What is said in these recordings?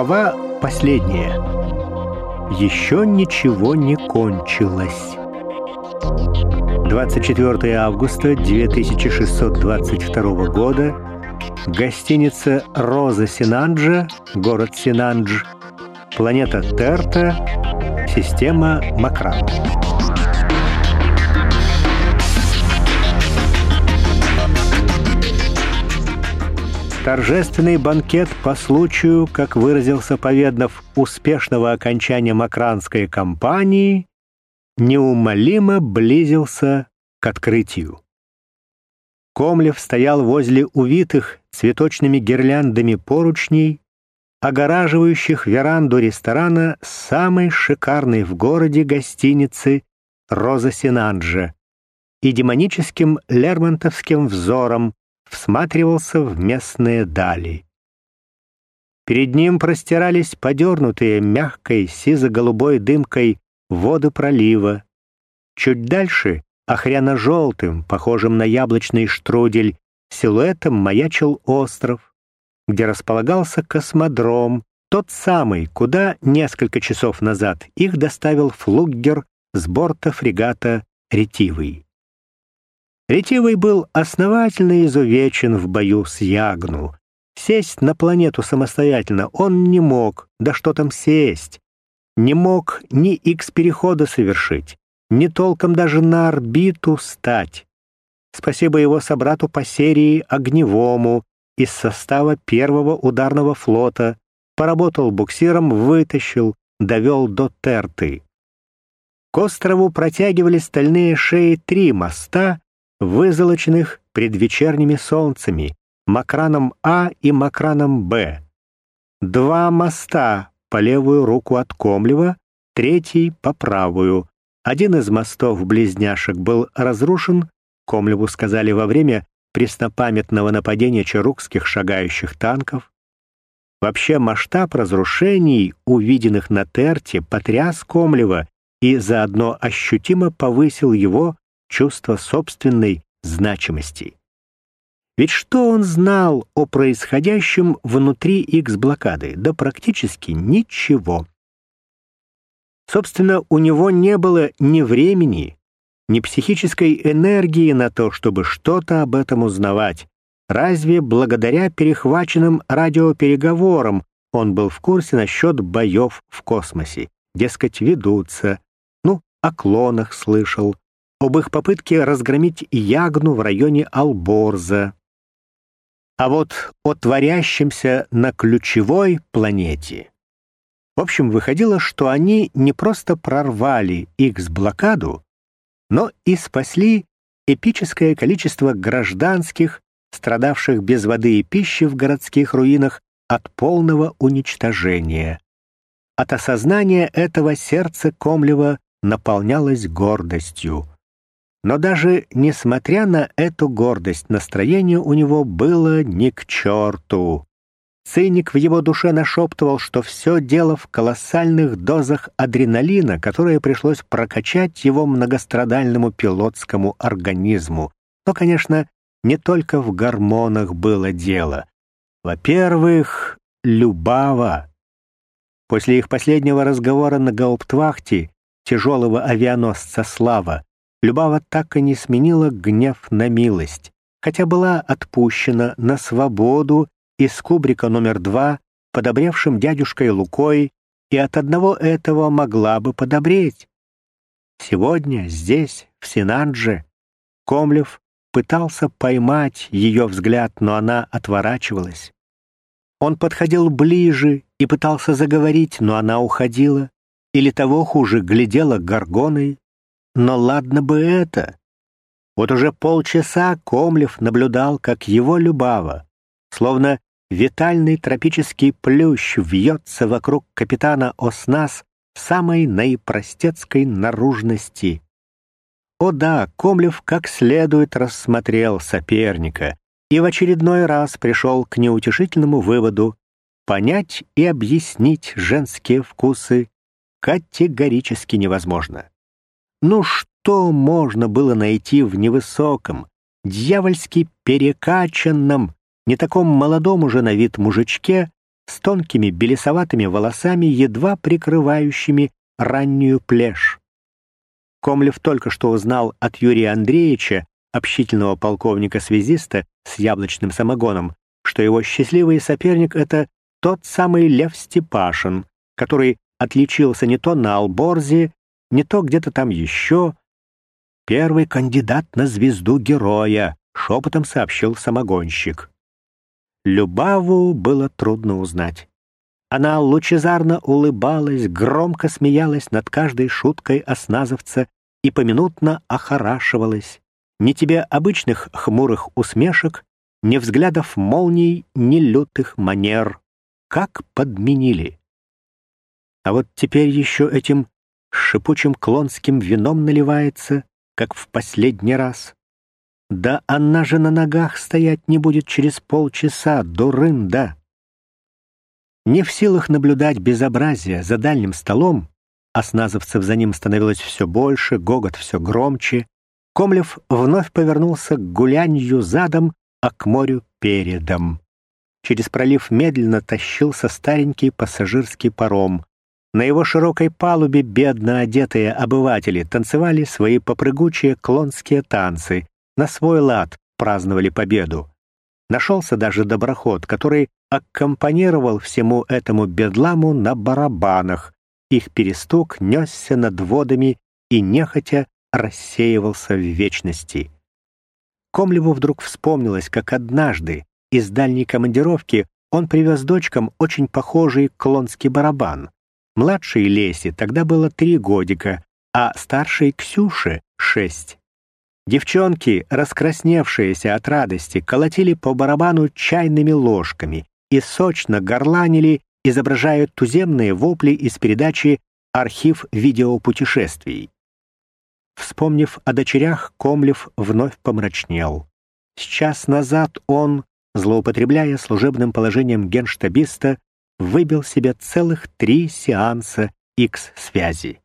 Глава последняя. Еще ничего не кончилось. 24 августа 2622 года. Гостиница «Роза Синанджа», город Синандж, планета Терта, система Макран. Торжественный банкет по случаю, как выразился Поведнов, успешного окончания макранской кампании неумолимо близился к открытию. Комлев стоял возле увитых цветочными гирляндами поручней, огораживающих веранду ресторана самой шикарной в городе гостиницы «Роза Синанджа» и демоническим лермонтовским взором всматривался в местные дали. Перед ним простирались подернутые мягкой сизо-голубой дымкой воды пролива. Чуть дальше, охряно-желтым, похожим на яблочный штрудель, силуэтом маячил остров, где располагался космодром, тот самый, куда несколько часов назад их доставил флуггер с борта фрегата «Ретивый». Ретивый был основательно изувечен в бою с Ягну. Сесть на планету самостоятельно он не мог, да что там сесть. Не мог ни X-перехода совершить, ни толком даже на орбиту стать. Спасибо его собрату по серии Огневому из состава первого ударного флота. Поработал буксиром, вытащил, довел до Терты. К острову протягивали стальные шеи три моста, вызолоченных предвечерними солнцами, Макраном А и Макраном Б. Два моста по левую руку от Комлева, третий по правую. Один из мостов-близняшек был разрушен, Комлеву сказали во время преснопамятного нападения чарукских шагающих танков. Вообще масштаб разрушений, увиденных на Терте, потряс Комлева и заодно ощутимо повысил его чувство собственной значимости. Ведь что он знал о происходящем внутри X-блокады? Да практически ничего. Собственно, у него не было ни времени, ни психической энергии на то, чтобы что-то об этом узнавать. Разве благодаря перехваченным радиопереговорам он был в курсе насчет боев в космосе? Дескать, ведутся. Ну, о клонах слышал, об их попытке разгромить Ягну в районе Алборза. А вот о творящемся на ключевой планете. В общем, выходило, что они не просто прорвали X-блокаду, но и спасли эпическое количество гражданских, страдавших без воды и пищи в городских руинах, от полного уничтожения. От осознания этого сердце Комлева наполнялось гордостью. Но даже несмотря на эту гордость, настроение у него было ни к черту. Циник в его душе нашептывал, что все дело в колоссальных дозах адреналина, которые пришлось прокачать его многострадальному пилотскому организму. Но, конечно, не только в гормонах было дело. Во-первых, Любава. После их последнего разговора на гауптвахте тяжелого авианосца «Слава» Любава так и не сменила гнев на милость, хотя была отпущена на свободу из кубрика номер два подобревшим дядюшкой Лукой и от одного этого могла бы подобреть. Сегодня здесь, в Синандже, Комлев пытался поймать ее взгляд, но она отворачивалась. Он подходил ближе и пытался заговорить, но она уходила, или того хуже, глядела горгоной, но ладно бы это. Вот уже полчаса Комлев наблюдал, как его Любава, словно витальный тропический плющ, вьется вокруг капитана Оснас самой наипростецкой наружности. О да, Комлев как следует рассмотрел соперника и в очередной раз пришел к неутешительному выводу понять и объяснить женские вкусы категорически невозможно. Ну что можно было найти в невысоком, дьявольски перекачанном, не таком молодом уже на вид мужичке с тонкими белесоватыми волосами, едва прикрывающими раннюю плешь. Комлев только что узнал от Юрия Андреевича, общительного полковника-связиста с яблочным самогоном, что его счастливый соперник — это тот самый Лев Степашин, который отличился не то на Алборзе, не то где-то там еще. Первый кандидат на звезду героя, шепотом сообщил самогонщик. Любаву было трудно узнать. Она лучезарно улыбалась, громко смеялась над каждой шуткой осназовца и поминутно охорашивалась. Ни тебе обычных хмурых усмешек, ни взглядов молний, ни лютых манер. Как подменили. А вот теперь еще этим шипучим клонским вином наливается, как в последний раз. Да она же на ногах стоять не будет через полчаса, дурында. Не в силах наблюдать безобразие за дальним столом, а сназовцев за ним становилось все больше, гогот все громче, Комлев вновь повернулся к гулянью задом, а к морю передом. Через пролив медленно тащился старенький пассажирский паром. На его широкой палубе бедно одетые обыватели танцевали свои попрыгучие клонские танцы, на свой лад праздновали победу. Нашелся даже доброход, который аккомпанировал всему этому бедламу на барабанах. Их перестук несся над водами и нехотя рассеивался в вечности. Комлеву вдруг вспомнилось, как однажды из дальней командировки он привез дочкам очень похожий клонский барабан. Младшей Лесе тогда было три годика, а старшей Ксюше — шесть. Девчонки, раскрасневшиеся от радости, колотили по барабану чайными ложками и сочно горланили, изображая туземные вопли из передачи «Архив видеопутешествий». Вспомнив о дочерях, Комлев вновь помрачнел. Сейчас назад он, злоупотребляя служебным положением генштабиста, выбил себе целых три сеанса X-связи.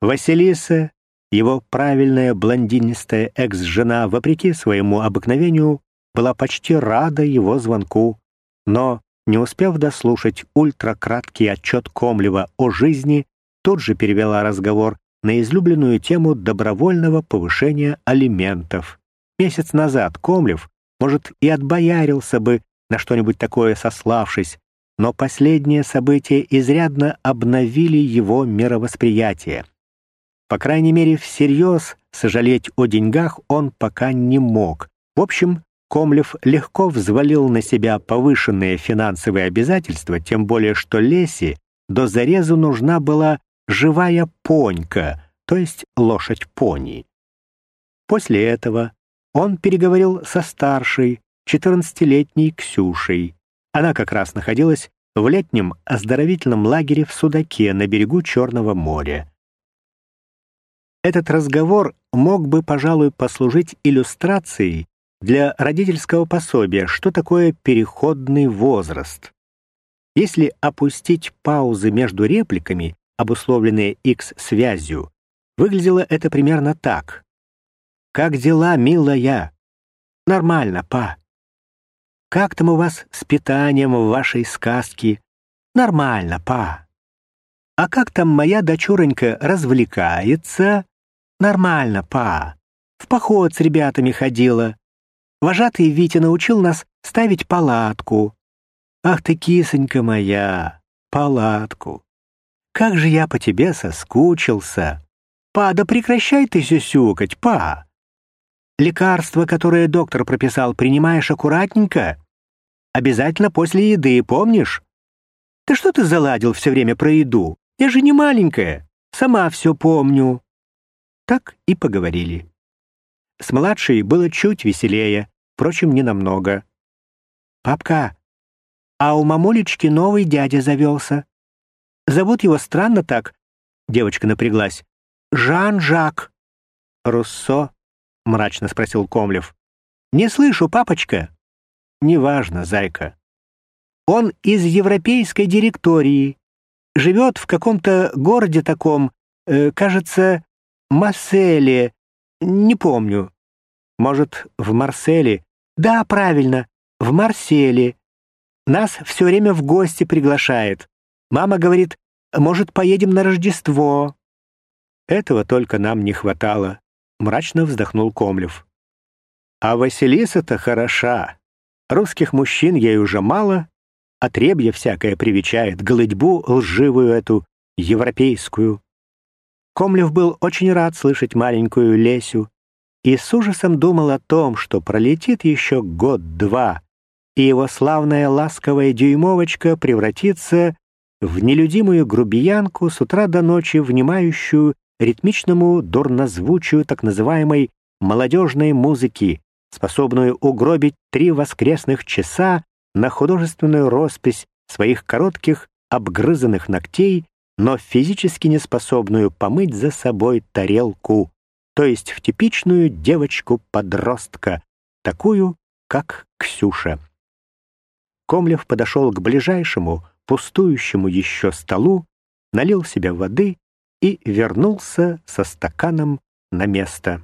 Василиса, его правильная блондинистая экс-жена, вопреки своему обыкновению, была почти рада его звонку, но, не успев дослушать ультракраткий отчет Комлева о жизни, тут же перевела разговор на излюбленную тему добровольного повышения алиментов. Месяц назад Комлев, может, и отбоярился бы на что-нибудь такое сославшись, но последние события изрядно обновили его мировосприятие. По крайней мере, всерьез сожалеть о деньгах он пока не мог. В общем, Комлев легко взвалил на себя повышенные финансовые обязательства, тем более что Лесе до зарезу нужна была живая понька, то есть лошадь-пони. После этого он переговорил со старшей, 14-летней Ксюшей. Она как раз находилась в летнем оздоровительном лагере в Судаке на берегу Черного моря. Этот разговор мог бы, пожалуй, послужить иллюстрацией для родительского пособия, что такое переходный возраст. Если опустить паузы между репликами, обусловленные X-связью, выглядело это примерно так. «Как дела, милая?» «Нормально, па». «Как там у вас с питанием в вашей сказке?» «Нормально, па». «А как там моя дочуронька развлекается?» Нормально, па. В поход с ребятами ходила. Вожатый Витя научил нас ставить палатку. Ах ты, кисонька моя, палатку. Как же я по тебе соскучился. Па, да прекращай ты сюсюкать, па. Лекарство, которое доктор прописал, принимаешь аккуратненько. Обязательно после еды, помнишь? Ты что ты заладил все время про еду? Я же не маленькая, сама все помню. Так и поговорили. С младшей было чуть веселее, впрочем, не намного. «Папка, а у мамулечки новый дядя завелся. Зовут его странно так?» Девочка напряглась. «Жан-Жак». «Руссо?» — мрачно спросил Комлев. «Не слышу, папочка». «Неважно, зайка. Он из европейской директории. Живет в каком-то городе таком, э, кажется, Марселе. Не помню. Может, в Марселе? Да, правильно, в Марселе. Нас все время в гости приглашает. Мама говорит, может, поедем на Рождество?» «Этого только нам не хватало», — мрачно вздохнул Комлев. «А Василиса-то хороша. Русских мужчин ей уже мало, отребье всякое привечает, голытьбу лживую эту, европейскую». Комлев был очень рад слышать маленькую Лесю и с ужасом думал о том, что пролетит еще год-два, и его славная ласковая дюймовочка превратится в нелюдимую грубиянку с утра до ночи, внимающую ритмичному дурнозвучию так называемой молодежной музыки, способную угробить три воскресных часа на художественную роспись своих коротких обгрызанных ногтей, но физически не способную помыть за собой тарелку, то есть в типичную девочку-подростка, такую, как Ксюша. Комлев подошел к ближайшему, пустующему еще столу, налил себе воды и вернулся со стаканом на место.